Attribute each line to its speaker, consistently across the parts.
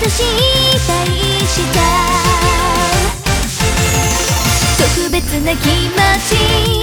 Speaker 1: としたいし特別な気持ち。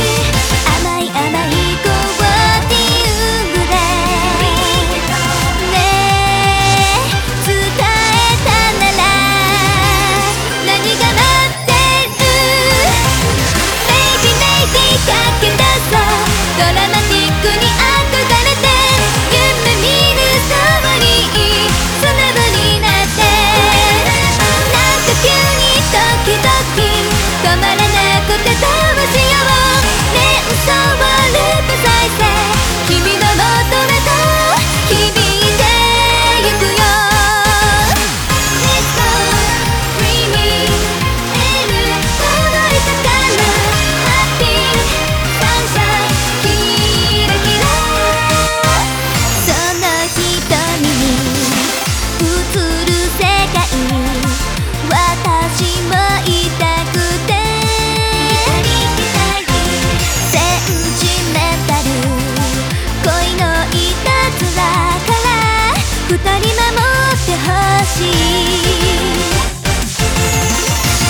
Speaker 1: しい。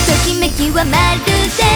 Speaker 1: ときめきはまるで